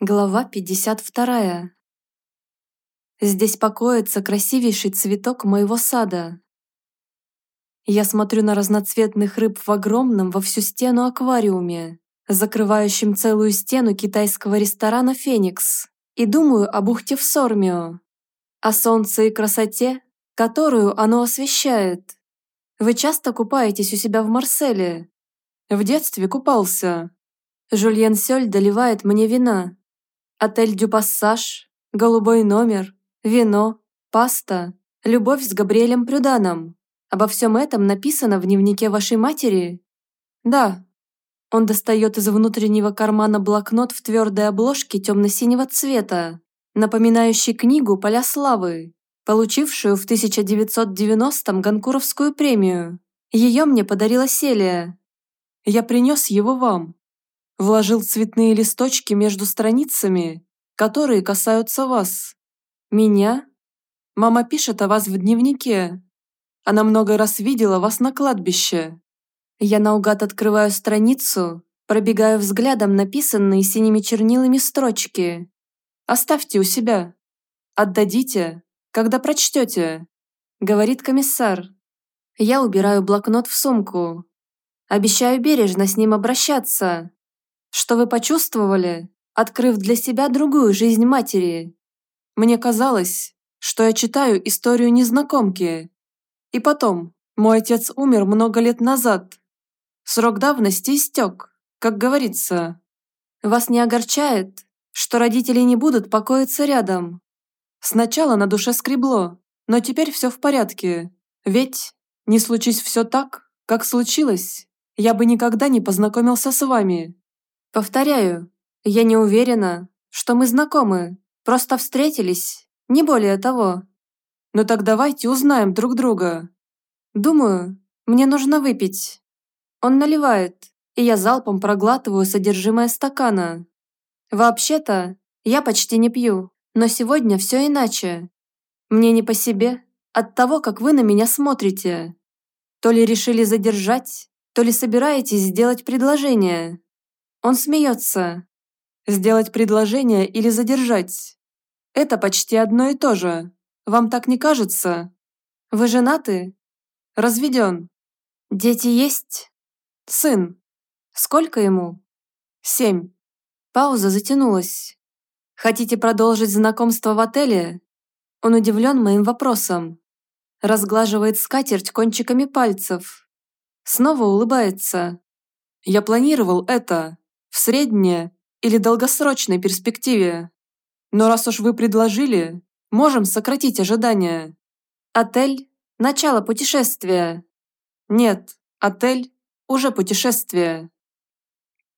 Глава 52. Здесь покоится красивейший цветок моего сада. Я смотрю на разноцветных рыб в огромном во всю стену аквариуме, закрывающем целую стену китайского ресторана «Феникс», и думаю о бухте в Сормио, о солнце и красоте, которую оно освещает. Вы часто купаетесь у себя в Марселе? В детстве купался. Жульен Сёль доливает мне вина, Отель Дю Пассаж, голубой номер, вино, паста, любовь с Габриэлем Прюданом. Обо всем этом написано в дневнике вашей матери? Да. Он достает из внутреннего кармана блокнот в твердой обложке темно-синего цвета, напоминающий книгу «Поля славы», получившую в 1990-м Ганкуровскую премию. Ее мне подарила Селия. Я принес его вам. Вложил цветные листочки между страницами, которые касаются вас. Меня? Мама пишет о вас в дневнике. Она много раз видела вас на кладбище. Я наугад открываю страницу, пробегаю взглядом написанные синими чернилами строчки. Оставьте у себя. Отдадите, когда прочтете, говорит комиссар. Я убираю блокнот в сумку. Обещаю бережно с ним обращаться, что вы почувствовали, открыв для себя другую жизнь матери? Мне казалось, что я читаю историю незнакомки. И потом, мой отец умер много лет назад. Срок давности истек, как говорится. Вас не огорчает, что родители не будут покоиться рядом? Сначала на душе скребло, но теперь все в порядке. Ведь, не случись все так, как случилось, я бы никогда не познакомился с вами. Повторяю, я не уверена, что мы знакомы, просто встретились, не более того. Но так давайте узнаем друг друга. Думаю, мне нужно выпить. Он наливает, и я залпом проглатываю содержимое стакана. Вообще-то, я почти не пью, но сегодня все иначе. Мне не по себе от того, как вы на меня смотрите. То ли решили задержать, то ли собираетесь сделать предложение. Он смеется. Сделать предложение или задержать. Это почти одно и то же. Вам так не кажется? Вы женаты? Разведен. Дети есть? Сын. Сколько ему? Семь. Пауза затянулась. Хотите продолжить знакомство в отеле? Он удивлен моим вопросом. Разглаживает скатерть кончиками пальцев. Снова улыбается. Я планировал это в средней или долгосрочной перспективе. Но раз уж вы предложили, можем сократить ожидания. Отель – начало путешествия. Нет, отель – уже путешествие.